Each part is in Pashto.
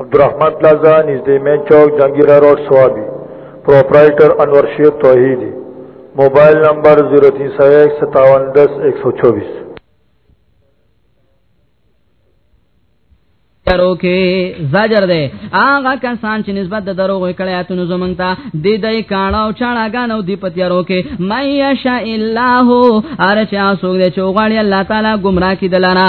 عبدالرحمن پلازا نزدې مین چوک جنگیرا روډ سوابي پرپرایټر انور شیر توحیدی موبایل نمبر 03015710124 ترو کې زجر دی هغه کسان چې نسبت د دروغ کړي اتونو زمنګ ته دی دای کانو چاړه غانو دی پتیارو کې مَيَشَاءِ اللَّهُ ارچا سوګ دې چوغړی الله تعالی گمراه کی دلاره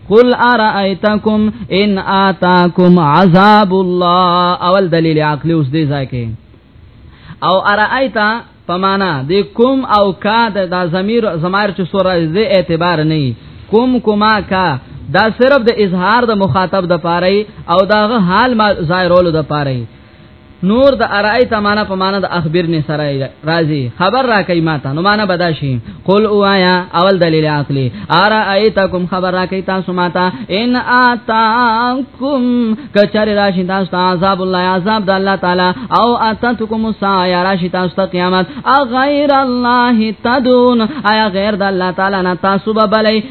قل ارایتکم ان اتاکم عذاب الله اول دلیل عقلی اوس دی ځکه او ارایتا پمانا د کوم او کا د ضمیر ضمیر چې سورہ ز اعتبار نه کوم کوما کا دا صرف د اظهار د مخاطب د پاره او داغه حال ما ظاهرولو د پاره نور د ارایت معنا په معنا د اخبرنی سره راځي خبر را کوي ماته نو معنا بداشي قل اوایا اول دلیل عقلی ارایتکم خبر را کوي تاسو ماته ان اتاکم کچر راشي تاسو عذاب الله عذاب د الله تعالی او اتتکم سایه راشي تاسو قیامت غیر الله تدون ایا غیر د الله تعالی نه تاسو به بلې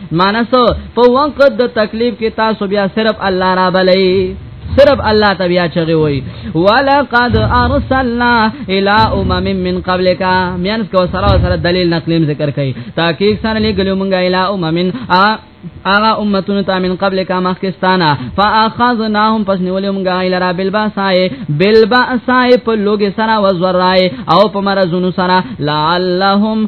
مانس په وخت د تکلیف کې تاسو بیا صرف الله را بلې صرف الله ته بیا چغي وای ولقد ارسلنا الى امم من قبلك مینس کو سره سره دلیل نقلیم ذکر کړي تاکي سره لګلو مونږه الى امم اغا امتون تا من قبل کا مخکستانا فاخذناهم پس نیولې مونږه ایلرا بالباسای بالباسای په لوګي سره وزرای او په مرزونو سره لعلهم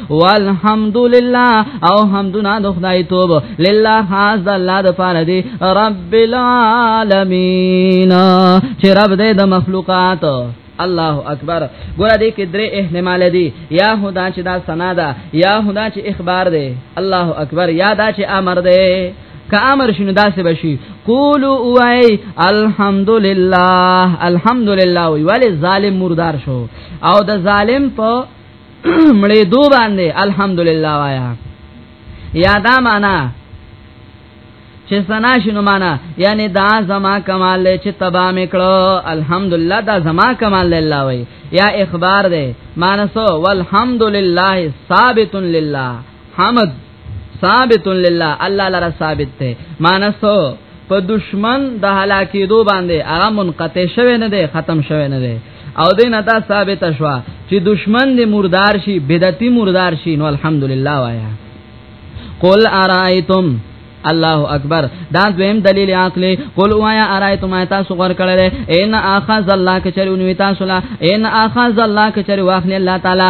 والحمدلله او حمدنا د خدای توب لله خاص د الله د پاره دی رب العالمین چې رب دې د مخلوقات الله اکبر ګوره دې کې درې احتمال دي یا خدا چې دا سنا ده یا خدا چې اخبار ده الله اکبر یا دا چې امر ده که امر شنو داسې بشي قولو اوای الحمدلله الحمدلله وی ولی ظالم مردار شو او د ظالم په مړې دو باندې الحمدلله وایا یادا معنا چې سنا شنو معنا یعنی دا زما کمال له چې تبا میکړو الحمدلله دا زما کمال له الله وای یا اخبار ده مانسو والحمدلله ثابت لله حمد ثابت لله الله لرا ثابت ده مانسو په دشمن د هلاکیدو باندې هغه منقطع شوه نه دی ختم شوه نه دی او دین اتا ثابت شوا چې دشمن دې مردار شي بدعتي مردار شي نو الحمدلله وایا قل ارایتم الله اکبر دا دویم دلیل عقلی قل وایا ارایتم تاسو غور کړل ان اخذ الله کچرونی تاسو لا ان اخذ الله کچری واخلی الله تعالی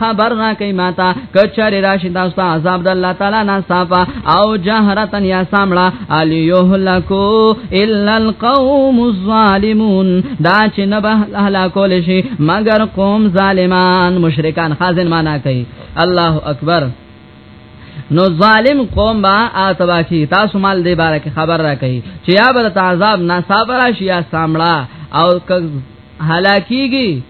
خبر را کوي ماته کچاري راشي تاسو ته عذاب د الله تعالی نه صافا او جهرتن یا سامړه الی یهلکو الا القوم الظالمون دا چې نه به هلاکول شي مگر قوم ظالمان مشرکان خازن معنا کوي الله اکبر نو ظالم قوم با آتبا کی تاسو مال دی بارک خبر را کوي چې یا بر تعذاب ناصاب راشي یا سامړه او هلاکیږي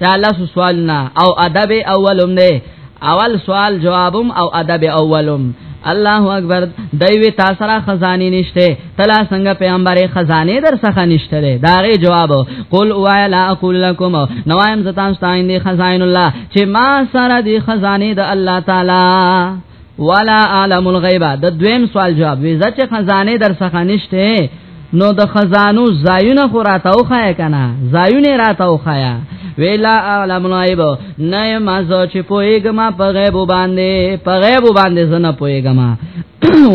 سالا سوالنا او ادب اولم نه اول سوال جوابم او ادب اولم الله اکبر دوی تاسو را خزانه نشته تلا څنګه پیغمبر خزانه در څخه نشته دا غي جواب قل وایا لا اقول لكم نوایم زتان ستاین دی خزائن الله چې ما سره دی خزانه د الله تعالی ولا عالم الغیب د دویم سوال جواب وی چې خزانه در څخه نشته نو د خزانو زایونه خو راته وخایا کنه زایونه راته وخایا ویلا عالم الغیب نه ما زو چې پویګم په غیب باندې په غیب باندې زنه پویګم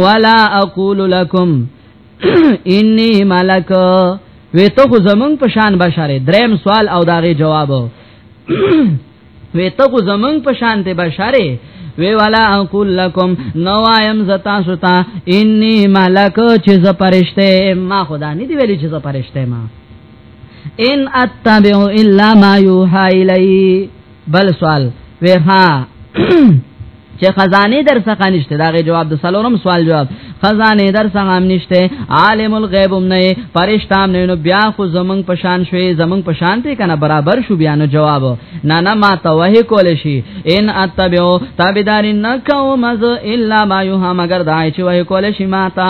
ولا اقول لكم انی ملک وی ته خو زمون په شان بشره دریم سوال او داغه جواب وی ته کو زمنګ په شان ته بشاره وی والا اقول لكم نوایم زتا ستا انی ملک چې ز پرشته ما خدا نه دی ویلی چې ز پرشته ما ان اتبع الا ما يوحى الي بل سوال وی ها چې خزانه در څخه نشته دا غي جواب د سلورم سوال جواب خزانه در څخه هم نشته عالم الغیب هم نه فرشتہ هم نه بیا خو زمنګ پشان شوي زمنګ پشان ته کنه برابر شو بیا نو جواب نه نه ما توه کول شي ان اتبعو تابعدار نه کوم از الا ما یوها مگر دای چې وای کول شي ما تا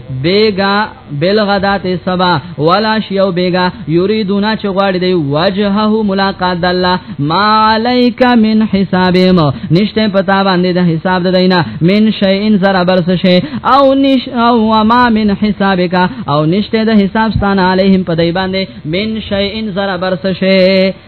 بیگا بلغدات سبا ولا شیو بیگا یریدونا چې غواړي دی وجهه ملاقات د الله ما علیک من حسابهم نشته پتا باندې د حساب د دینه من شیئن زرا برس شی او نش او ما من حسابک او نشته د حساب ستان علیهم په دی باندې من شیئن زرا برس شی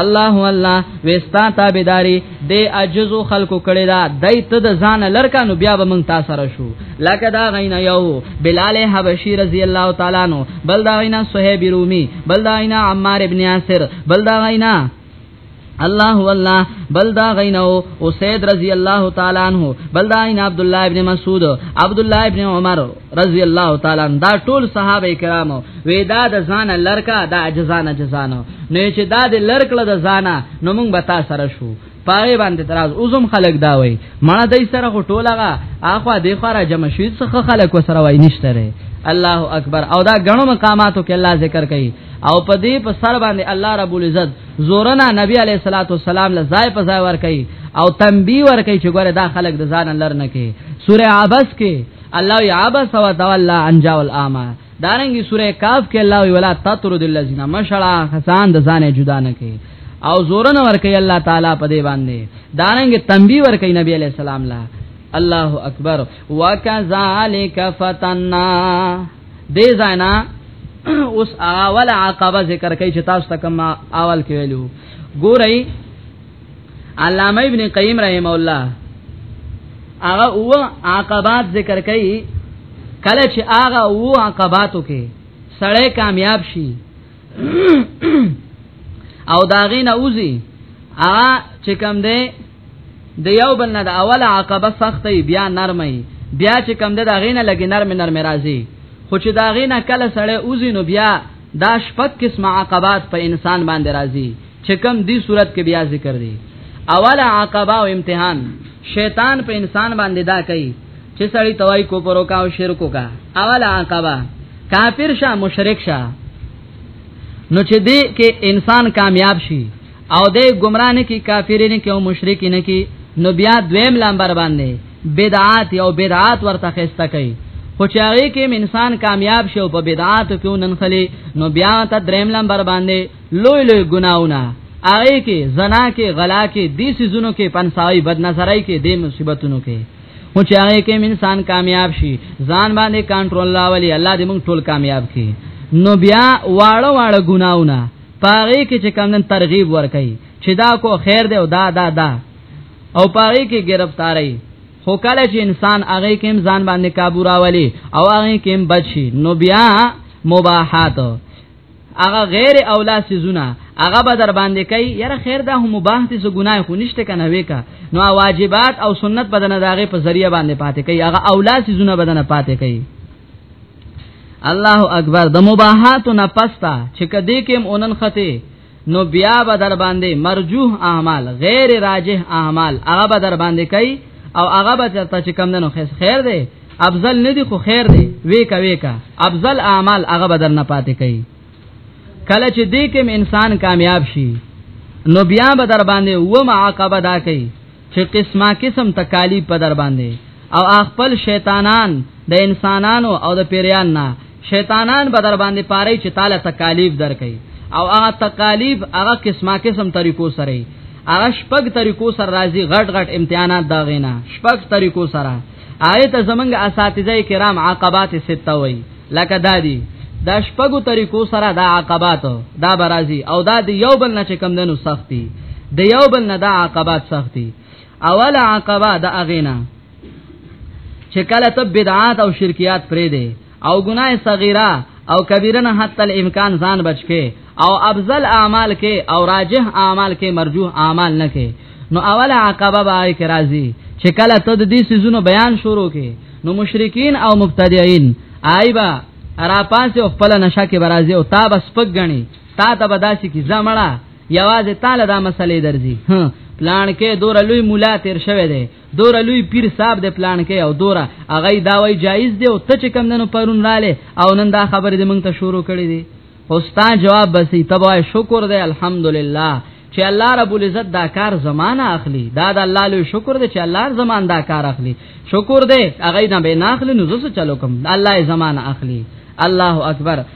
الله الله وستا تابعداري د عجزو خلکو کړي دا دای ته د ځان لړکانو بیا به مونږ تاسو را شو لکه دا غینا یو بلال حبشي رضی الله تعالی نو بل دا غینا صہیب رومي بل دا غینا عمار ابن یاسر بل دا غینا الله والله بل دا غینو اسید رضی الله تعالی عنہ بل دا عین عبد الله ابن مسعود عبد الله ابن عمر رضی الله تعالی عنہ دا ټول صحابه کرامو وې دا د ځان لړکا دا اجزان اجزان نه چې دا د لړکړه د ځانا نو موږ به تاسو سره شو پاره باندې تراز اوزم خلق دا وای ما دای سره غټولغه اخوا د خره جمع شوی څخه خلق وسره وای نشته ره الله اکبر او دا غنو مقاماتو کې الله ذکر کوي او په دې په سر باندې الله رب العزت زورنا نبی علیہ الصلوۃ والسلام له ځای په ځای ور کوي او تنبیه ور کوي چې ګوره دا خلق د ځان لر نه کوي سوره عبس کې الله یعبا سوا تولا انجا والاما دارنګي سوره کاف کې الله وی ولا تطرد الذين مشلا حسان د ځانه جدا نه کوي او زورن ور کوي الله تعالی په دې باندې دارنګي تنبيه ور کوي نبی عليه السلام لا الله اکبر وکذالک فتننا دې زینا اوس اول عقبه ذکر کوي چې تاسو تکما اول کې ویلو ګورئ علامه ابن قیم رحم الله هغه او عقبات ذکر کړي کله چې هغه او عقباتو کې سړی کامیاب شي او داغې نه اوزي هغه چې کم ده د یو بل نه د اوله عقبه سختې بیا نرمې بیا چې کم ده داغې نه لګي نرم نرم راځي خو چې داغې نه کله سړی اوزي نو بیا دا شپږ قسمه عقبات په انسان باندې راځي چې کوم دی صورت کې بیا ذکر دی اول عقبه او امتحان شیطان په انسان باندې دا کوي چې سړی توای کو پرو کا او شرک کا اول عقبه کافر شه مشرک شه نو چې دې کې انسان کامیاب شي او دې گمراه نه کی کافر نه کی او مشرک نه کی نو بیا دویم لامبر باندې بدعات او بدعات ورته خسته کوي خو چې هغه کې انسان کامیاب شي او په بدعات کې نن خلی نو بیا ته دریم لمبر باندې لوی لوی ګناونه هغه کې زنا کې غلا کې دې سيزونو کې پنساوي بد نظرای کې دې مصیبتونو کې او چې هغه کې انسان کامیاب شي ځان باندې کنټرول لاولي الله دې موږ ټول کامیاب کړي نو بیا واړه واړه ګناونه پاره کې چې کمن ترغیب ورکړي چې دا کو خیر دی او دا دا دا او پاره کې گرفتاری خو کله چې انسان هغه کې ځان باندې کابو راولي او هغه کې بچي نو بیا مباحات هغه غیر اولا سيزونه هغه به در باندې کوي یره خیر دا هم مباح دي سو ګناه خو نشته کنه وېکا نو واجبات او سنت بدن داغه په ذریعہ باندې پاتې کوي هغه اولا سيزونه بدن پاتې کوي الله اکبر د مباحات نه پستا چې کدی کوم اونن خته نو بیا به در باندې مرجوح اعمال غیر راجح اعمال هغه به در باندې کوي او هغه به چرته چې کم دنو خیر دی افضل نه دی خو خیر دی ویکا ویکا افضل اعمال هغه بدر نه پاتې کوي کله چې دې کوم انسان کامیاب شي نو بیا به در باندې و ما عقبه دا کوي چې قسمه قسم تکالیف په در باندې او خپل شیطانان د انسانانو او د پیریان نه شیطانان به در باندې پاره چې تعالی تکالیف درکې او هغه تکالیف هغه قسمه قسم طریقو سره هغه شپږ طریقو سره راځي غټ غټ امتحانات دا غینا شپږ طریقو سره آیت زمنګ اساتذه کرام عقبات سته وای لکه دادی دا شپږو طریقو سره دا عقبات دا برازي او دا د یو بل نه چې کم دنو سختي د یو بل نه دا عقبات سختي اول عقبه د اغینا چې کله ته بدعات او شرکیات پرې دی او ګناه صغیره او کبیره نه حتی الامکان ځان بچکه او افضل اعمال کې او راجح اعمال کې مرجوح اعمال نه کې نو اول عقبه به کې راځي چې کله ته د دې سيزونو بیان شروع کې نو مشرکین او مبتدعين آیبا را پاسه خپل نشه کې برازي او تا بس پګ غني تا ته بداسي کی زمړه یوازې تعالی دا مسلې درځي پلان کې دور لوی مولا تیر شوی دی دور لوی پیر صاحب د پلان کې او دور هغه دا وای جایز دی او ته چې کم نن پرون رااله او نن دا خبره دې مونږ ته شروع کړې دي اوستا جواب بسې تبا شکر دی الحمدلله چې الله رب العزت دا کار زمانہ اخلي دا د الله له شکر دی چې الله زمان دا کار اخلي شکر دی هغه نه به نه اخلي نو زه چلو کوم الله زمانہ اخلي الله اکبر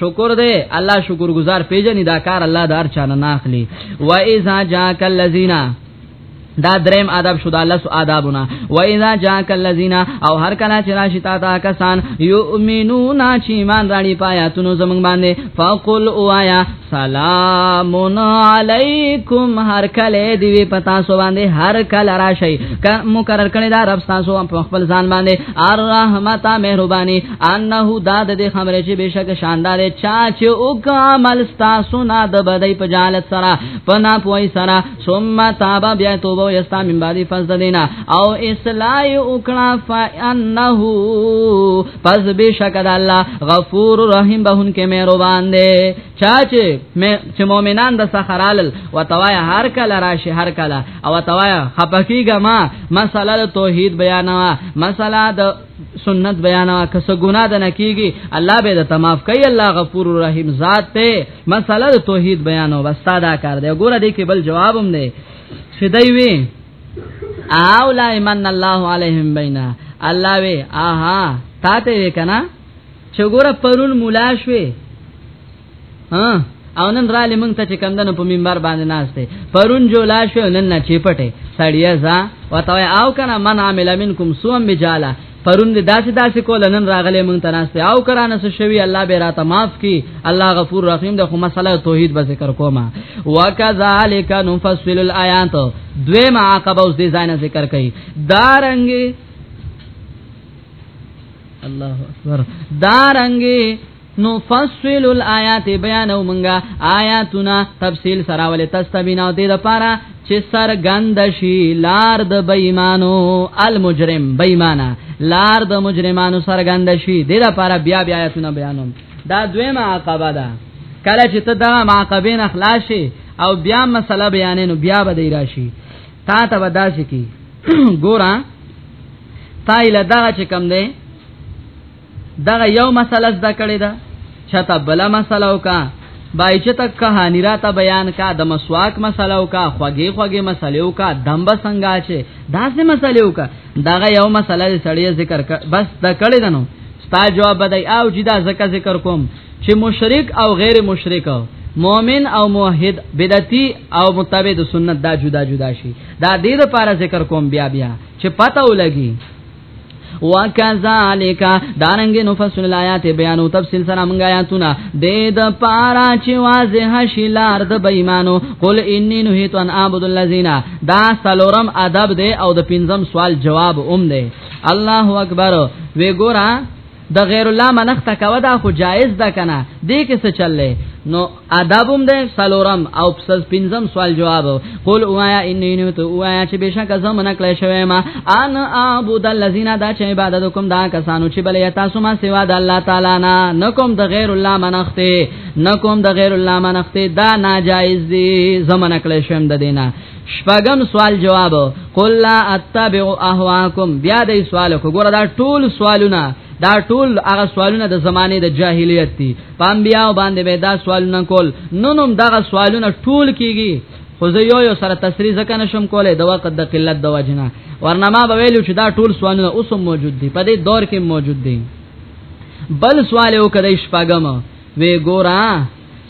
شکر دے الله شکر گزار پیجنې دا کار الله دار چانه ناخلی و اذا جاءک الذین دا دریم آداب شو دا لس آدابونه و اذا جاءك الذين او هر کله چې راشي تا تا کسان یؤمنون چې ایمان راړي پایاتونو زمنګ باندې فقل اوایا سلام علیکم هر کله دی پتا سو باندې هر کله راشي مقرر کړي دا رب تاسو په خپل ځان باندې الرحمت مهرباني انه دا د دې خبرې چې بشک شاندار چا چې او عمل تاسو نه د بدی په جالت سره پنا پوي سره ثم تاب بیا توبه یستا من بعد فزدینا او اصلاح وکړه فانه پس بشک د الله غفور رحیم بهون کې مهربان دی چا چې چې مؤمنان د سخرال وتوایا هر کله راشي هر کله او توایا خپکیګه ما مسله توحید بیانوا مسله د سنت بیان کس ګنا د نکیږي الله به د تماف کوي الله غفور رحیم ذات ته مساله د توحید بیانو بس ساده کار دی ګوره دې کې بل جوابم دی شدای وی او لا ایمان الله علیهم بینا الله وی آها تا ته وی کنه چې ګوره پرون مولا شوي ها او نن را لې مونږ ته چې کمندنو په منبر باندې ناشته پرون جو لا شو نن نه چیپټه سړیا ځا وتاوي او کنه من عامل منکم سوم بجاله پرون دې داسې داسې کول نن راغلې مونږ ته ناشته او کرانه سو شوی الله به راته معاف کی الله غفور رحیم د خو مسله توحید به ذکر کوما وکذالک نفصل الایات دوی ما عقب اوس دې ځای نه ذکر کړي دارنګي الله اکبر دارنګي نو فصل الایات بیانو منګه آیاتنا تفصیل سره ول تستبینا دې د پاره چې سرګند شي لار د بېمانو المجرم بېمانه لار د مجرمانو سرګند شي دې د پاره بیا بیا آیاتونه بیانوم دا دویمه عقبه ده کله چې ته دا معقبین اخلاص شي او بیا مسله بیانې نو بیا به دی راشي تا ته به داسې کی ګورا تایله دا چې کم دی دا یو مسله زده کړی دا چاته بل مسله وکا بای چې تک کہانی را ته بیان کا د مسواک مسله او کا خوږی خوږی مسله او کا دمب څنګه چې داسې مسله او کا دا یو مسله سړی ذکر کا بس د کړي دنو ستا جواب بدای او چې دا زکه ذکر کوم چې مشرک او غیر مشرک مؤمن او موحد بدعتي او متابع د سنت دا جدا جدا شي دا دې لپاره ذکر کوم بیا بیا چې پته ولګي وکذالک دارنګ نو فصل الایات بیان او تفصیل سره مونږ آیاتونه د د پارا چې واضح شي لار د بېمانو قل انی نهیت ان اعبد الذین دا سلورم ادب دی او د پنځم سوال جواب اوم دی الله اکبر وی ګورا د غیر الله منښت کوه دا خو جایز ده کنه دې کې څه چللې نو آدابم ده سلورم او پسز پنځم سوال جواب قول اوایا انی نو ته اوایا چې بشک زمونه کله شوی ما ان اعبد الذین دا چې عبادت کوم دا کسانو چې بلې تاسو ما سوا د الله تعالی نه نکوم د غیر الله منښت نکوم د غیر الله منښت دا ناجایز دي زمونه کله شوم د دینه شپږم سوال جواب قل لا اتبع اهواکم بیا دې سوال کو ګور دا ټول سوالونه دا ټول هغه سوالونه د زمانه د جاهلیت دي پام بیا باندې به دا سوالونه کول نو نوم دا سوالونه ټول کیږي خو زه یو یو سره تسریع ځکه نشم کولای د وخت د قلت د وجنه ورنه ما به ویلو چې دا ټول سوالونه اوس هم موجود دي په دې دور کې موجود دي بل سوال یو کړی شپګم وی ګورا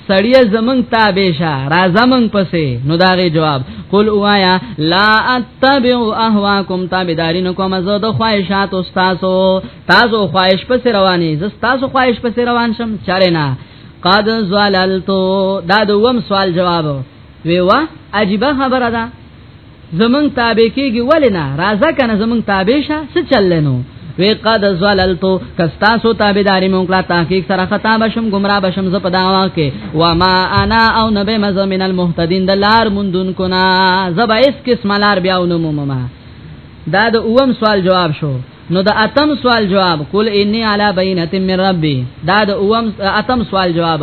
سړی زمنګ تابع شه را زمنګ پسې نو داغه جواب قل اوایا لا اتبع اهواکم تابعدارین کوم زه د خواهشات استادو تاسو خواهش پسې رواني زه تاسو خواهش پسې روان شم چاره نه قد زللتو دا دوم سوال جواب وی وا عجیب خبره ده زمون تابع کیږي ولې نه راځه کنه زمون تابع شه څه چلنو وی قد زللتو کستا سو تابعداري مونږ لا تحقیق سره خطا بشم گمراه بشم ز پدا واکه و ما انا او نبی مز من المهتدین د لار مندون کنا زبا اس قسم لار بیا و نمو مما دا د اوم سوال جواب شو نو د اتم سوال جواب قل انی علی بینه من ربی دا د اوم اتم سوال جواب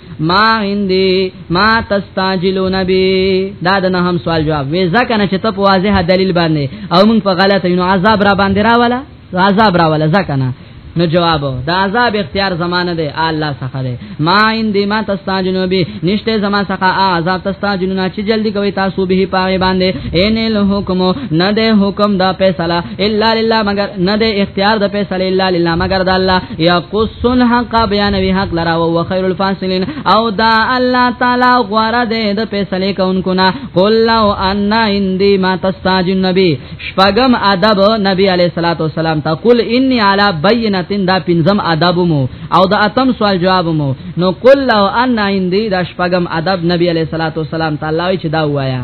ما عندي ما تستعجلون بي دا د نه هم سوال جواب وې ځکه نه چې ته په واضح دلیل باندې او موږ په غلطه یو عذاب را باندې راواله عذاب راواله ځکه نه نو جواب دا عذاب اختیار زمانه ده الله څخه ده ما ان دی ما تستاجنو به نشته زما څخه عذاب تستاجنو نه چې جلدی کوي تاسو به پاره باندې ان له حکم نه ده حکم دا فیصله الا لله مگر نه ده اختیار د فیصله الا لله مگر د الله یا قصن حق بیانوی حق لرا او خیر الفاصلین او دا الله تعالی غواره ده د فیصله کوونکو نه قل لو ان اندی ما تستاج النبی شپغم ادب نبی علیہ الصلوۃ والسلام ته قل انی علی بینه دا پنځم ادب مو او دا اتم سوال جواب مو نو قل لو ان اندی دا شپغم ادب نبی علیہ الصلوۃ والسلام تعالی چې دا وایا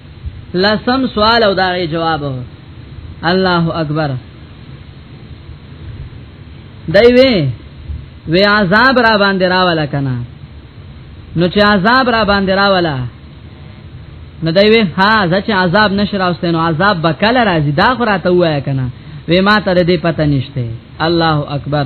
لسم سوال او داغه جواب الله اکبر دی وی وی عذاب را باندې راواله کنا نو چې عذاب را باندې راواله نو دی وی ها ځکه عذاب نشر اوسته نو عذاب بکل راځي دا خو راته وای کنا وی ما ته دې پته نشته الله اکبر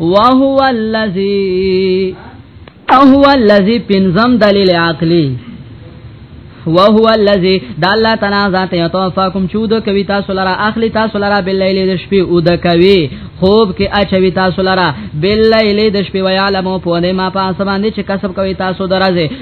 وهو الذی او هو الذی پنزم دلیل عقلی وهو الذی د الله تعالی ذات یتوفاکم چود کوي تاسو لرا اخلي تاسو لرا باللیل د شپې او د کوي خوب کې اچوي تاسو لرا باللیل د شپې ویالمو په دې ما په اسمان دي چې کسب کوي تاسو درځي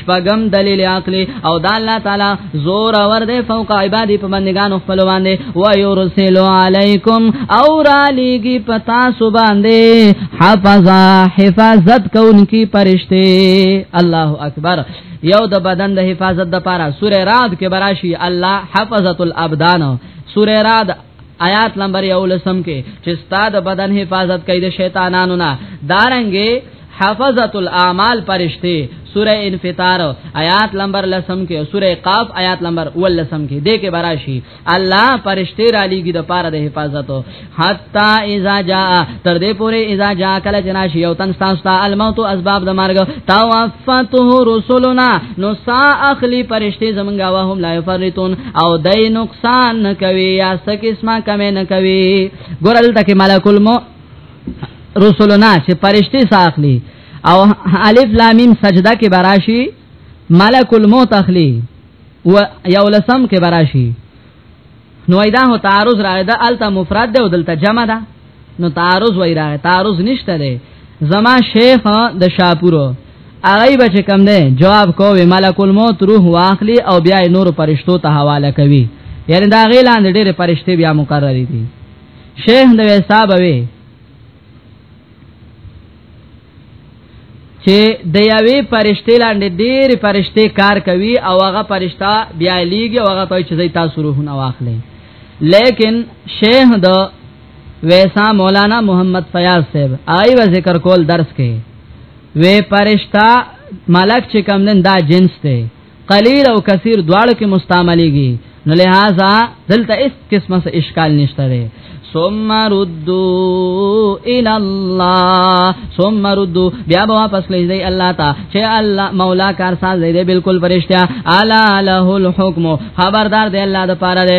شپغم دلیل عقلی او د الله تعالی زور اور دی فوق عباد په بندگانو خپل باندې و یرسل علیکم او را لګي پتا سو باندې حفظا حفاظت کوونکی پرشته الله اکبر یو د بدن د حفاظت د پاره سوره رات کې براشي الله حفظت الابدان سوره رات آیات نمبر 11 کې چې ستاد بدن حفاظت کوي د شیطانانو نه دارنګي حفظت الاعمال پرشتي سوره انفطار آیات نمبر لسم کې او سوره قاف آیات نمبر ولسم کې دې کې براشي الله پرشتي را لېږي د پاره د حفاظت حتا اذا جاء تر دې پورې اذا جاء کله جناشي یو تن تاسو ته الموت اسباب د مرګ توفته رسولنا نو سا اخلي پرشتي زمونږه وهم لا يفرتون او دای نقصان نه کوي یا سکسما کمې نه کوي ګورل تک ملک الموت رسولنا چې پرشتي ساخلی او الف لام میم سجده کې براشي ملک الموت اخلي و یو لسم کې براشي نو ایدا هو تعارض راځي دا الته مفرد ده او دلته جمع ده نو تعارض وای راغی تعارض نشته دی زما شیخ د شاپورو هغه بچ کم دی جواب کوی ملک الموت روح واخلی او بیا نور پرشتو ته حواله کوي یعنی دا غیلان ډېر پرشته بیا مقرر دي شیخ د حساب وی چې د یوې پرشته لاندې ډېر پرشته کار کوي او هغه پرشته بیا لیږي او هغه ته چې تاسو روحونه واخلي لیکن شیخ د ویسا مولانا محمد فیاض صاحب آی و ذکر کول درس کې وې پرشتہ ملک چې کم نن دا جنس ته قلیل او کثیر دواړو کې مستعمليږي نو لہذا دلته اس قسمه سے اشکال نشته ده ثم ردو الى الله ثم ردو بیا به واپس لې دی الله تا چې الله مولا کار ساز دی بالکل فرشتہ الا له الحكم خبردار دی الله د پاره دی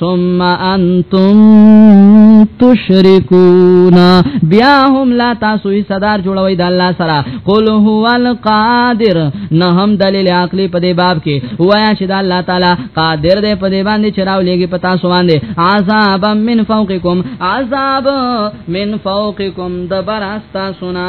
ثم انتم تشركون بیا هم لا تاسو یې صدر جوړوي د الله سره قل هو القادر نه هم دلیل عقلی په دې باب کې وایا چې د الله تعالی قادر دی په دې باندې چراو لګي په تاسو باندې عذاب من فوقکم عذاب من فوقکم د براستا سنا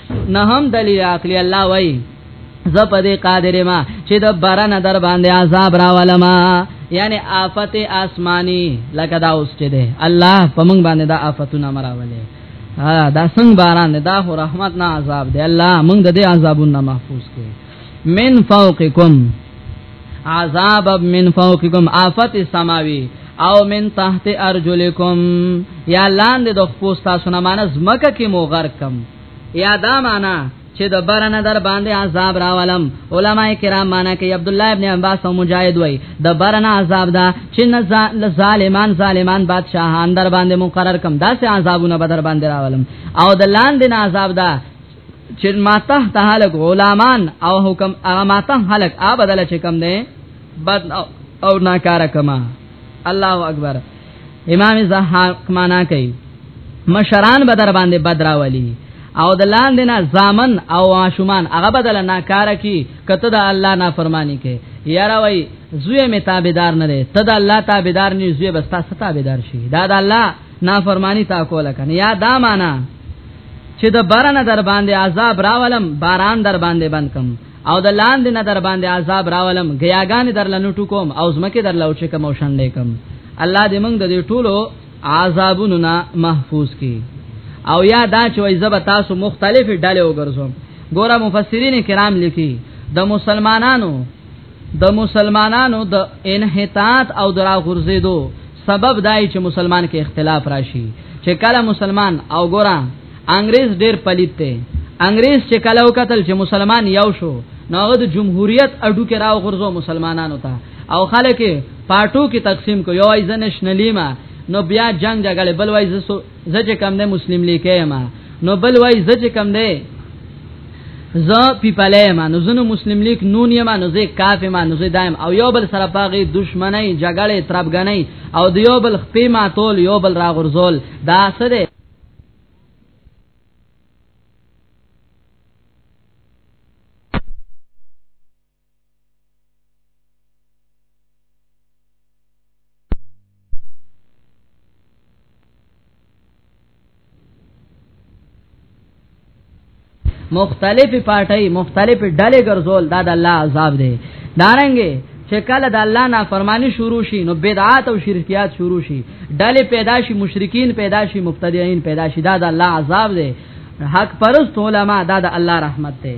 نه هم دلیل عقلی الله وای ز په دې قادر ما چې د باران در باندې عذاب راولم یعنی آفت آسمانی لکه دا اوس چې ده الله په موږ باندې دا آفتونه مراولې دا څنګه باران دا خو رحمت نه عذاب دی الله موږ د دې عذابونو محفوظ کړي من فوقکم عذاب من فوقکم آفت سماوی او من تحت ارجلکم یا لاندې د خپل تاسو نه مانز مکه کې مو غرق کم یا دا معنا چې د برنه در باندې عذاب راولم علما کرام معنا کوي عبد الله ابن عباس او مجاهد وای د برنه عذاب دا چې نه ظالمان ظالمان بادشاہان در باندې مقرر کم داسې عذابونه به در باندې راولم او د لاندې عذاب دا چې ماته ته هلک غلامان او حکم هغه ماته هلک آ بدل چې کم دی بد او ناکاره کما الله اکبر امام زهاق معنا کوي مشران به در باندې بدراولي او د لاندې نه زامن او عاشمان هغه بدل نه کار کی کته د الله نه فرمانی کې یاره وای زوی می تابعدار نه دی ته د الله تابعدار نه زوی بس تاسو تابعدار شي دا د الله نافرمانی تا کوله کنه یا دا معنا چې د برنه در باندې عذاب راولم باران در باندې بند کم او د لاندې نه در باندې عذاب راولم غیاګان در لنټو کوم او زمکه در لوچ کوم او شندې کوم الله دې موږ د دې ټولو عذابونو نه محفوظ کړي او یا دا چې وای زب تاسو مختلف ډلې وګرځوم ګوره مفسرین کرام لیکي د مسلمانانو د مسلمانانو د انحطاط او درا غرزیدو سبب دای چې مسلمان کې اختلاف راشي چې کله مسلمان او ګورا انګريز ډیر پلیت دی انګريز چې کله وکتل چې مسلمان یو شو نو هغه د جمهوریت اډو کې راو غرزو مسلمانانو ته او خلک پاټو کې تقسیم کو یو ایزنش نلیما نو بیا جنگ جګړه بل وایي زه چې کم ده مسلم لیکه ما نو بل وای زه چې کم ده زه پیپلې ما نو زنو مسلم لیک نون یم نو زه کافه ما نو زه دایم او یو بل سره پاغي دشمنی جګړه تربګنی او د یو بل خپې ما تول یو بل را غرزول دا سره مختلف پارټي مختلف ډلې ګرځول دا د الله عذاب دی دارنګي چې کله د الله نافرمانی شروع شي نو بدعات او شرکیات شروع شي ډلې پیدا شي مشرکین پیدا شي مبتدعين پیدا شي دا د الله عذاب دی حق پرست علما دا د الله رحمت دی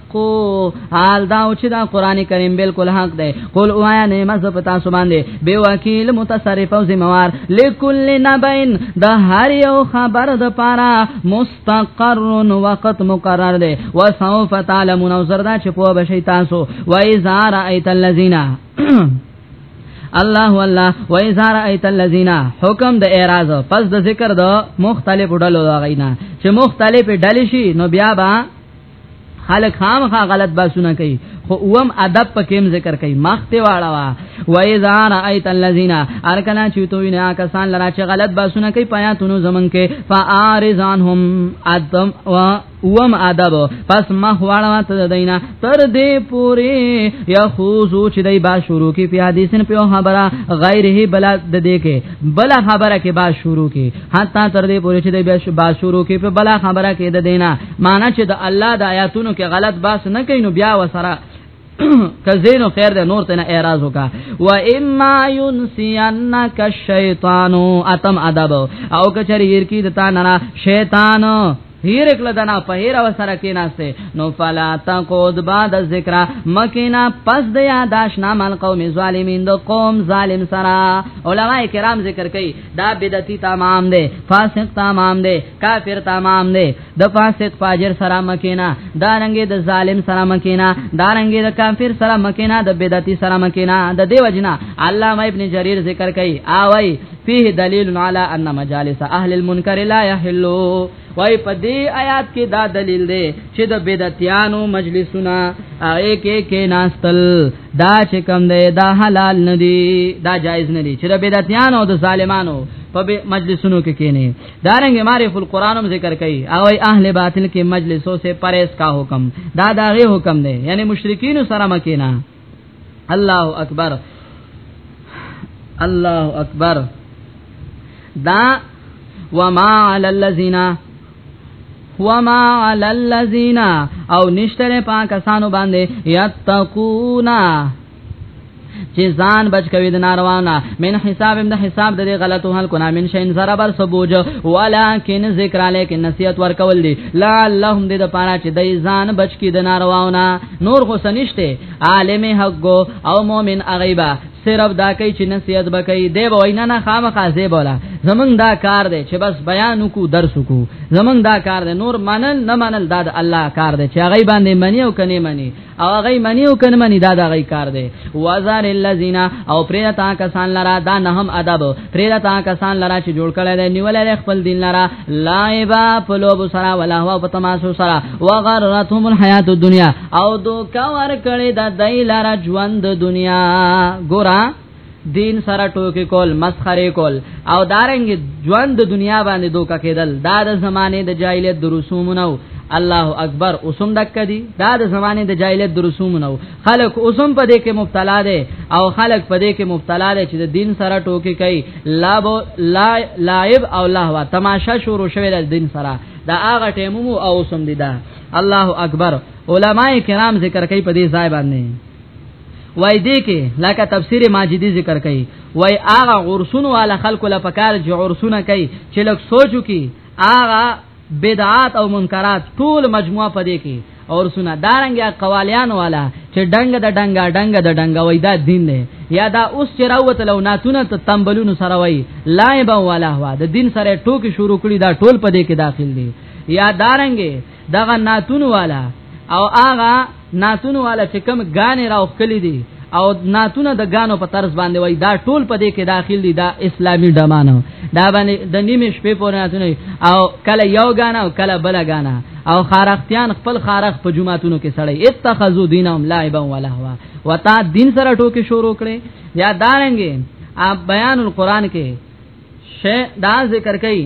کو حال دا او چې دا قران کریم بالکل حق دی قول اوایا نه مز پتا سو باندې به وکیل متصرف او ذمہوار لکل نبین د هر یو خبر د پاره مستقر وقت مقرر دی وسوف تعلمون او زردا چې په بشی تاسو و اذا رایت الذین الله والله و اذا رايت الذين حکم د اعراض پس د ذکر د مختلف ډلو غینا چې مختلف ډلې شي نو بیا با خلک خامخا غلط باسونه کوي خو اوم ادب پکېم ذکر کوي مخته واړه وا وای زار ایت الذین ارکنا چوتو وینا کسان لرا چې غلط باسونه کوي پیاتونو زمون کې فارزانهم ادم و اوم ادب پس مخ واړه ته دینا تر دې پوری یا خوزو چې دای با شروع کې په حدیثن په خبره غیره بلا د دې کې بلا خبره کې با شروع کې حتی تر دې پوری چې دای با شروع کې په بلا خبره کې د دینا معنی چې د الله د آیاتونو کې غلط باس نه کین نو بیا وسره کزینو خیر ده نور تنه اعتراض وکا و اما ينسينك الشیطان اتم ادب او کچری ير کی دتا نه شیطان هیر کله دنا په هیر وسره کې ناشته نو فلا تقود بعد ذکر مکینا پس د یاداش نام القوم ظالمین د قوم ظالم سرا علما کرام ذکر کوي دا بدعتي تمام دي فاسق تمام دي کافر تمام دی د فاسق فاجر سره مکینا دارنګ د ظالم سره مکینا دارنګ د کافر سره مکینا د بدعتي سره مکینا د دیو جنا علامه ابن جرير ذکر کوي اوای فيه دلیل علی ان مجالس اهل المنکر لا يحلو وای په دې آیات کې دا دلیل دی چې د بدعتانو مجلسونه هغه کې کې ناستل دا چې کم دی دا حلال ندی دا جایز ندی چې د بدعتانو او د ظالمانو په مجلسونو کې کېنی دارنګ معرف القرآن هم ذکر کوي او ای اهل باطل کې مجلسو سے پرهیز کا حکم دا داغه حکم دی یعنی مشرکین سره مکینا الله اکبر الله اکبر دا وما علی الذین وما علی الذین او نشتره پاکستانو باندې یتقونا چې ځان بچ کوي د ناروانه من حساب د حساب د غلطو هل کنا من شین زرا بر سبوج ولکن ذکر لیکن نصیحت ورکول دي لا لهم دې د پاره چې د ځان بچ کی د ناروانه نور خو سنشته عالم حق او مؤمن اغیبا صرف دا کوي چې نصیحت بکې دی به وینا نه خامخا زی بولا زمنګ دا کار دی چې بس بیان کو درس کو زمنګ دا کار دی نور منل نه منل دا د الله کار دی چې هغه باندې منی او کني منی او هغه منی او کنه منی دا دغه کار دی وزار الذین او پریتا کسان لرا دا نه هم ادب پریتا کسان لرا چې جوړ کړي دی نیولې خپل دین لرا لایبا په لوب سره ولا هو په تماسو سره وغرتهم الحیات الدنیا او دو کا ور کړي دا دای لرا ژوند دنیا ګورا دین سره ټوکی کول مسخره کول او دارنګ ژوند د دنیا باندې دوکه کېدل دا د زمانه د جاهلیت د رسومونو الله اکبر اوسم دک دی دا د زمانه د جاهلیت د رسومونو خلق اوسم په دې کې مبتلا دي او خلق په دې کې مبتلا دي چې د دین سره ټوکی کوي لا لا لایب او لهوا تماشا شروع شوه د دین سره دا هغه ټیمو او اوسم دي دا الله اکبر علما کرام ذکر کوي په دې ځای باندې وای دې کې لکه تفسیر ماجدی ذکر کړي وای هغه غرسون والا خلق له پکار چې غرسونه کوي چې لک سوچو کې هغه بدعات او منکرات ټول مجموعه پدې کې اور سنا دارنګ قوالیان والا چې ډنګ د ډنګا ډنګ د ډنګا وای دا دین نه یا دا اوس چې راوته لو ناتونه ته تنبلونو سره وای لایبا والا هوا د دین سره ټوکی شروع کړي دا ټول پدې کې داخل دي یا دارنګ دغه ناتون والا او هغه ناتون والا چې کم غانې راوخ کلی دي او ناتونه د غانو په طرز باندې وای دا ټول په دې کې داخل دي دا اسلامي ډمانو دا باندې د نیمه شپې پورې ناتونه او کله یو غانا او کله بل غانا او خارختیان خپل خارخ په جمعاتونو کې سړی اتخذو دینهم لعبا ولهوا وتا دین سره ټوکې شروع کړي یا دارنګي اپ بیان القرآن کې شه دا ذکر کوي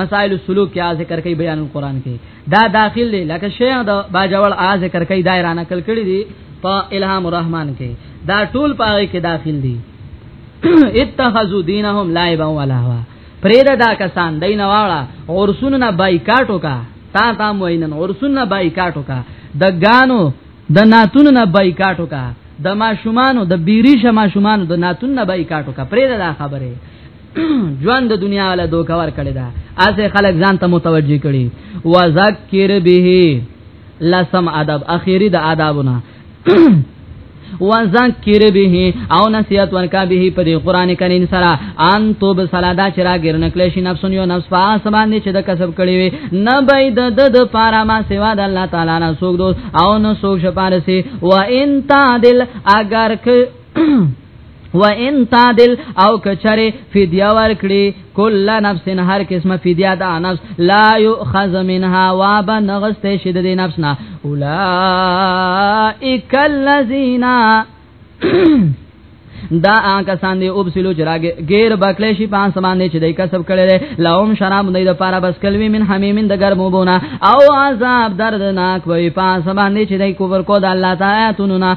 مسائل السلوک کې ذکر کوي بیان القرآن کې دا داخل دی لکه شیخ د باجوړ آ ذکر کوي دا ایران کل کړی دی په الهام الرحمن کې دا ټول پاره کې داخل دي اتخذوا دینهم لعبا ولهوا پرېدا دا کسان دین واړه اورسون نه بایکاټ وکا تا تا موینن اورسون نه بایکاټ وکا د غانو د ناتون نه بایکاټ وکا د ماشومانو د بیریشه ماشومانو د ناتون نه بایکاټ وکا پرېدا دا خبره ژوند د دنیا له دوکه ور کړی دا اسه خلک ځان ته متوجي کړي وذکر به لسم ادب اخیری د آدابونه وذکر به او نصیحت ورکا به په دې قران کریم سره ان تو به سلادا چرا ګر نکلی شي نفسون یو نفس پاس باندې چې د کسب کړی وي نه به د د د پارا ما سوا د الله تعالی نه سوګ دو او نو سوګ شپارسي و ان تعدل اگر که و ان تعدل او کچره فدیه ورکړي کل نفس هر قسمه فدیه د نفس لا یؤخذ منها واب نغست شد د نفس نه اولائک الذین دا آنکه سان دی اوبسلو جراګ غیر بکلی شي پان سامان دی چې دای کسب کړي دي لهم شراب دی د پاره بس کلوي من حمیمین د ګرمو بونه او عذاب دردناک وي پان سامان دی چې دای کوبر کو د الله تعالی تونونه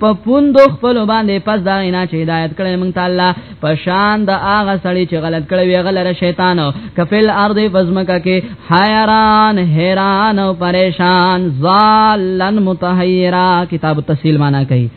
په پوندو خپل باندې پس دا نه چې هدایت کړي مونږ تعالی په شان د هغه سړی چې غلط کړي وی غلره شیطان کفل ارض فزمکه کې حیران حیران او پریشان زالن متحیرا کتاب تفصیل معنا کوي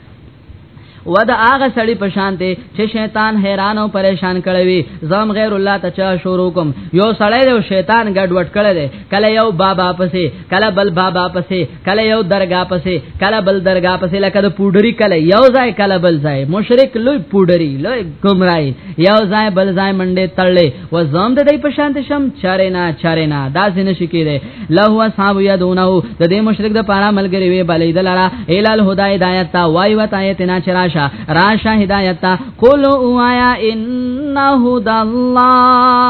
و د هغه سړی په شان دی چې شیطان حیران او پریشان کړي وي زم غیر الله ته چا شروع کوم یو سړی دی شیطان ګډوډ کړي دی کله یو بابا پسې کله بل بابا پسې کله یو درگاه پسې کله بل درگاه پسې لکه د پودری کله یو ځای کله بل ځای مشرک لوی پودری لوی گمراي یو ځای بل ځای منډه تړلې و زوم د دې پشان د شم چاره نه چاره نه دا زنه شکی دی له اصحاب یدونه د دې مشرک د پاره ملګری وی بلې دلاره الال هدای هدایت تا وای و تا ایتنا چراشه راشه هدایت تا قول اوایا ان هدى الله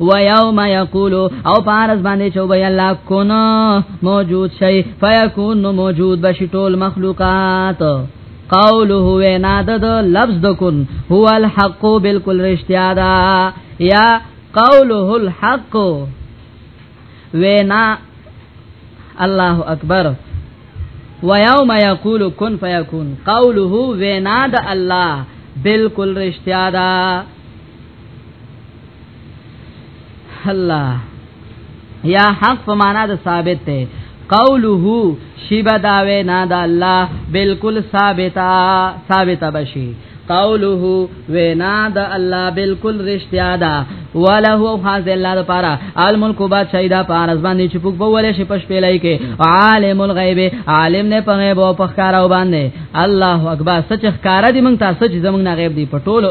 و یوم یقول او پارس باندې چې وی الله کون موجود شي فیکون نو موجود بشي ټول مخلوقات قوله وینا د لفظ د کن هو الحق بالکل رشتیا دا یا قوله الحق وینا الله اکبر و یوم یقول کن فیکون قوله وینا د الله بالکل رشتیا ده الله یا حق په معنا د ثابت ته قوله شیبا دا وینا د الله بالکل ثابتا ثابت بشي قوله وینا د الله بالکل رښتیا ده ولا هو خاص الله لپاره الملک با شیدا پارس باندې چې پوک بوله شي پښ پیلای کې عالم الغیب عالم نه په غیب او په ښکارو باندې الله اکبر سچ ښکارا دي مونږ تاسو چې زمونږ نه غیب دي پټولو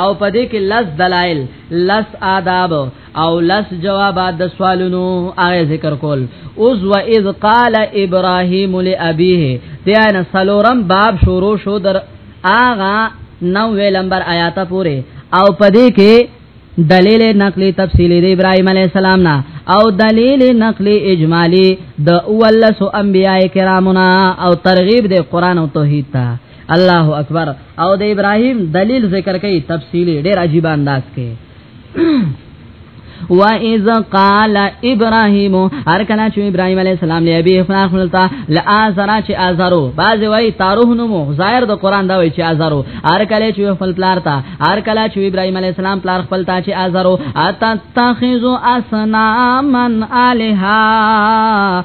او په دې کې لس دلایل لس آداب او لس جوابات د سوالونو هغه ذکر کول اوس و اذ قال ابراهيم لابيه ته نه سلورم باب شروع شو در اغا 90 لمبر آیات پورې او په دې کې دلیل نقلی تفصیلی د ابراهیم علی السلام نه او دلیل نقلی اجمالی د اولس انبیاء کرامنا او ترغیب د قران او توحید ته الله اکبر او د ابراهيم دلیل ذکر کوي تفصیلی ډېر عجیب انداز کې و اذ قال ابراهيم هر کله چې ابراهيم عليه السلام له ابي خپل خپل ته لازرا چې ازرو باز وای تاروه نومو ظاهر د قران دا وای چې ازرو هر کله چې خپل پلار ته هر کله چې ابراهيم عليه السلام پلار خپل ته چې ازرو اتتخذوا اسنامن الها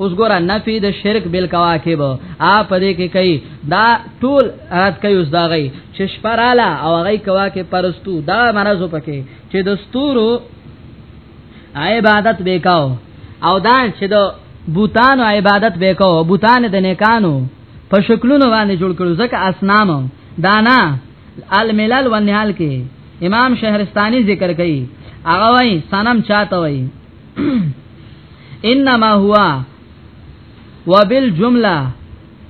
اوس ګور نفي د شرک بل کواکب ا پدې کې کوي دا ټول رات کوي اوس دا غي چې شپراله او غي کواکب پرستو دا مرزو پکې چې د ستورو عبادت وکاو او دا چې د بوتانو عبادت وکاو بوتان د نیکانو په شکلونو باندې جوړ کړو ځکه اسنام دانا الملل والنهال کې امام شهرستانی ذکر کوي هغه وای سنم چاته وای انما هو وبالجمله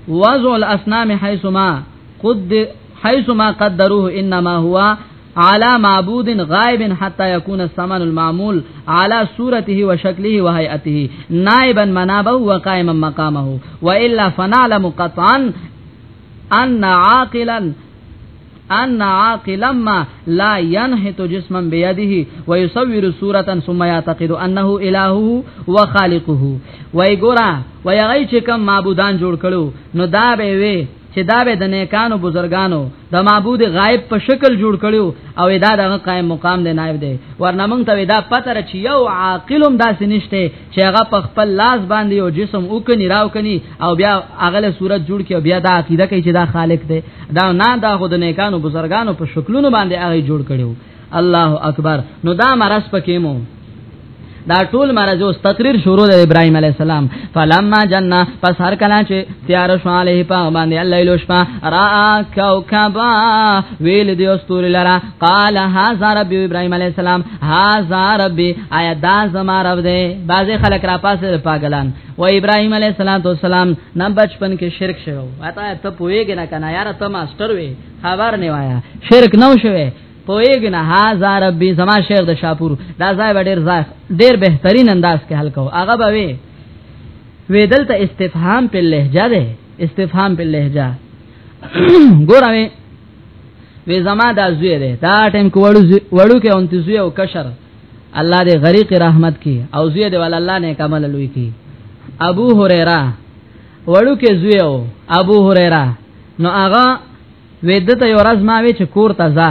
وضع الاسنام حيثما قد حيثما قدروه انما هو علا معبود غائب حتى يكون الثمن المعمول على صورته وشكله وهيئته نائبا منابه وقائما مقامه والا فنعلم قطعا ان عاقلا ان عاقلا ما لا ينحت جسما بيده ويصور صوره ثم يعتقد انه الهه وخالقه وای ګورا وای غي چې کوم معبودان جوړ کړو نو دا به وي چې دا به د نیکانو بزرګانو د معبود غایب په شکل جوړ کړو او دا د قائم مقام دی نائب دی ورنه مونږ ته دا پته را چې یو عاقلم داسې نشته چې هغه په خپل لاس باندې یو جسم وکني راو کني او بیا هغه له صورت جوړ کې بیا دا عقیده کوي چې دا خالق دی دا نه دا خود نه کانو بزرګانو په شکلونو باندې هغه جوړ کړو الله اکبر نو دا مرز پکې مو دا ټول مرز اوس تقریر شروع د ابراهيم عليه السلام فلما جننا پس هر کله چې تیار شو عليه په باندې الليل شپه را کوكبا ویل دی استور لرا قال هاذا رب ابراهيم عليه السلام هاذا رب آیا دا زما رب دی باز خلک را پاسه پاګلان و ابراهيم عليه السلام نه بچپن کې شرک شوو اته ته پويګ نه کنه یار ته ماستر وي خبر نه وایا شرک نو شوه پویګ نه هاذا ربي زما شیخ د شاپور دا ځای ډیر ځای ډیر بهترین انداز کې حل کو هغه به وی وی دلته استفهام په لهجه ده استفهام په لهجه ګوره وی زما دا زوی دی دا ټیم کو وړو کې اونته زوی او کشر الله دې غریق رحمت کی او زوی دې ول الله نه کمل لوی کی ابو هريره وړو کې زوی او ابو هريره نو هغه وېدته یو ورځ ما وی چې کور ته ځه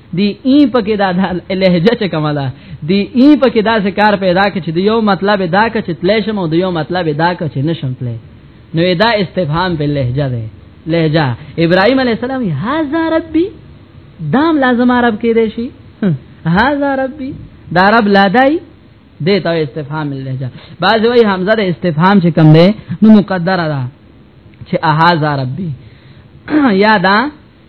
دی ای پکې دا لهجه چې کماله دی ای پکې دا ذکر پیدا کړي چې یو مطلب دا کړي چې تلې شم او یو مطلب دا کړي چې نشم تلې نو دا استفهام په لهجه ده لهجه ابراهيم عليه السلام هاذا ربي دام لازم عرب کې دی شي هاذا ربي دا رب لادای دې ته استفهام لهجه بعض وی حمزه د استفهام چې کم ده نو مقدره ده چې هاذا ربي یا دا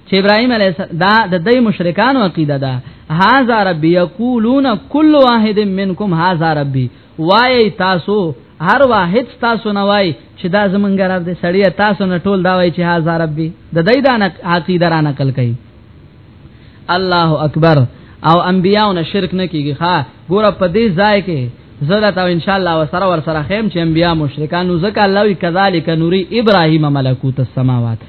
چې ابراهيم عليه السلام دا د دې مشرکانو عقیده ده هاذا ربي یقولون كل واحد منكم هاذا ربي وای تاسو هر واحد تاسو نه وای چې دا زمونږ رب دې سړی تاسو نه ټول دا وای چې هاذا ربي د دې دا عقیده را نقل کړي الله اکبر او انبیاو نه شرک نه کیږي ها ګور په دې ځای کې زړه ته ان شاء الله وسره ور سره خیم چې انبیا مشرکان نو ځکه الله وی کذالک نوری ابراهیم ملکوت السماوات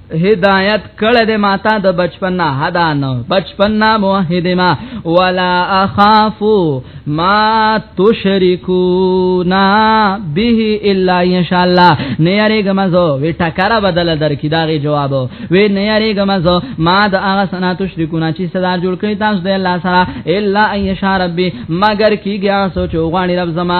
هدایت کړه د ماتا د بچپن نه هدان بچپن نه موحد ما ولا اخاف ما تشرکونا به الا ان شاء الله نه یری گمزو وی ټکر بدل در کی داغه جواب وی نه یری گمزو ما د هغه سنا تشرکونا چې صدر جوړ کړی تاسو د الله سره الا ان شاء ربي مگر کیږي سوچ وغاڼي رب زما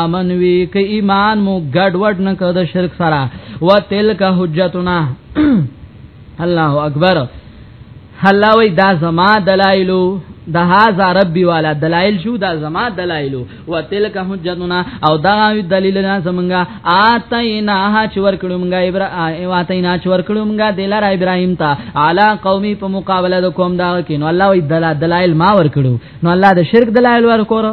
امن وی ک ایمان مو ګډ وډ نه کړ د شرک سره وتلک حجتنا الله اکبر الله وی دا زما دلایلو د هاذا ربي والا دلایل شو دا زما دلایل او تلک حجتنا او دا دلیل نه زمونږه اتینا چ ورکړو مونږه ابراهیم اتینا چ ورکړو مونږه دلار ابراهیم ته علا قومي په مقابله د قوم دا کینو الله وی دلایل ما ورکړو نو الله د شرک دلایل ورکړو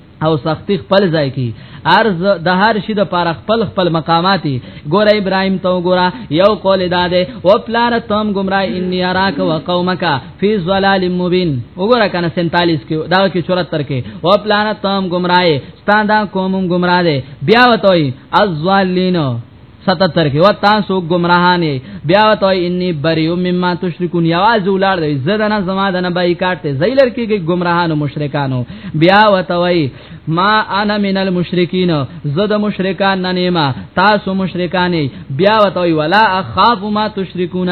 او سختی خپل ځای کی ارز د هر شي د پاره خپل خپل مقاماتي ګور ابراهيم تو ګورا یو قول داده او پلار تم گمراه انی اراک و قومک فی ظلال مبین وګوره کنه 47 کې دا کې 74 کې او پلار تم گمراه ستاندا قوم گمراه ده بیا وتوي الظالمین 77 کې وتاسو گمراهانه بیا وته انی بریو مما تشرکون یواز ولار دی زدن زما دنه بایکاټ ته زیلر کېږي گمراهانو مشرکانو بیا وته وای ما انا من المشرکین زد مشرکان نه نیما تاسو مشرکانه بیا وته وای ولا اخاف ما تشرکون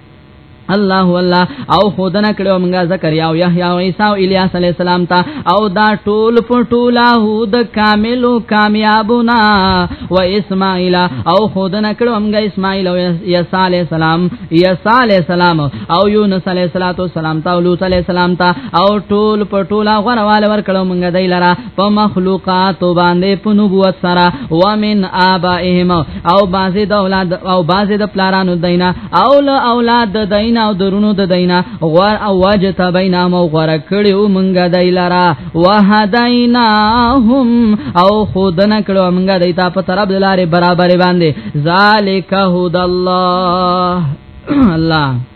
الله والله او خودنه کړو موږ زکریا او یحیی او عیسی او الیاس علی السلام ته او دا ټول پټولا هو د کاملو کامیابونا و اسماعیل او خودنه کړو موږ اسماعیل او عیسی علی السلام عیسی علی السلام او یونس علی السلام ته لوط علی السلام ته او ټول پټولا غرواله ور کړو موږ دای لرا په مخلوقات باندې په نبوت سره ومن آبائهم او بازي د اولاد او بازي د پلارانو دینا او له اولاد د دینا او درونو د دینا غور او وجت بینا مو غور کړیو مونږه دایلرا وهدیناهم او خودنه کړو مونږه دایتا په طرف د لارې برابر باندې ذالک هدى الله الله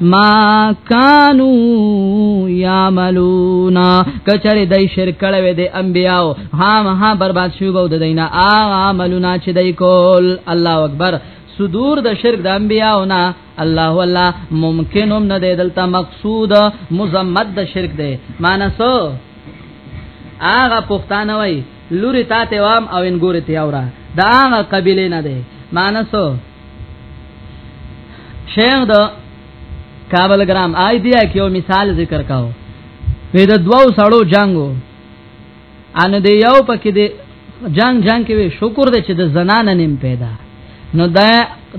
ما کانو یعملون کچری دای شرک کړه وې د انبیاو ها ما برباد شو بو د دینه عملونه چې دای کول الله اکبر صدور د شرک د انبیاو نه الله والله ممکنم نه دی دلته مقصود مزمت د شرک دی مانسو هغه پښتانه وای لوري تاته وام او انګور ته اورا دا هغه قبيله نه دی مانسو شیخ د کابل ګرام آی دی کې یو مثال ذکر کاو په د دوو سړو جنگو ان دی یو پکې دی جنگ جنگ کې شکر دې چې د زنان نیم پیدا نو دا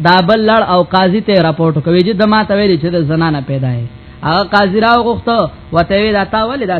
دا بل لړ او قاضي ته راپورټ کوي چې د ما ته ویل چې د زنان پیدا هي هغه قاضي راو غوښته وته وی دا تا ولې دا